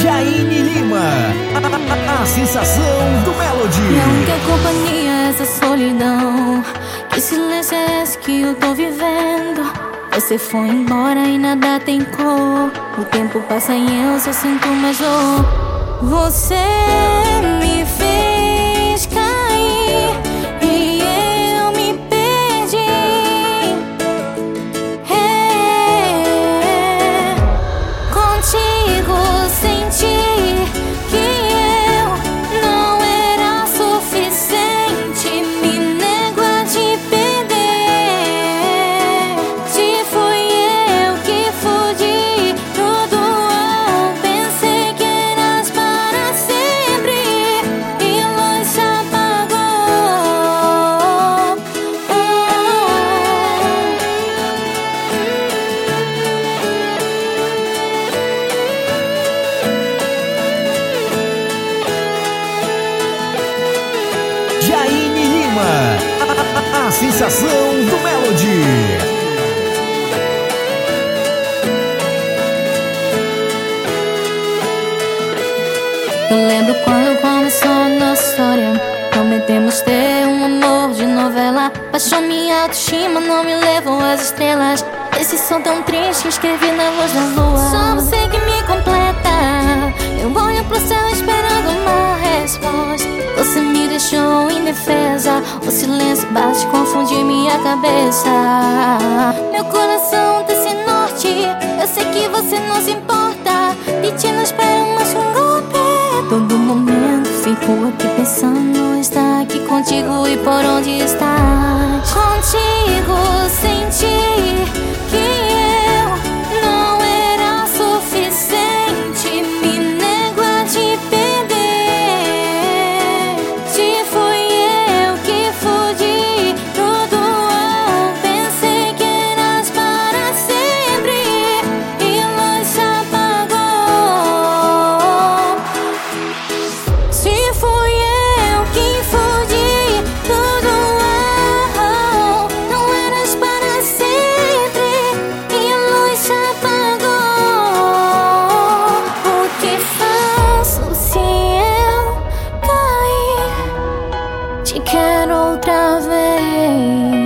Jaine Lima, a, a, a, sensação do Melody. Minha única companhia essa solidão. Que silêncio é esse que eu tô vivendo? Você foi embora e nada tem cor. O tempo passa e eu só sinto mais dor. Você sensação do Melody. Eu lembro quando começou a nossa história. Prometemos ter um amor de novela. Baixou minha autoestima, não me levou às estrelas. Esse som tão triste que escrevi na luz da lua. Só Em indefesa. O silêncio bate confundir minha cabeça. Meu coração tem esse norte Eu sei que você não se importa. E te não espera mais um golpe. Todo momento fico aqui pensando Estar aqui contigo e por onde está? Contigo senti que outra vez.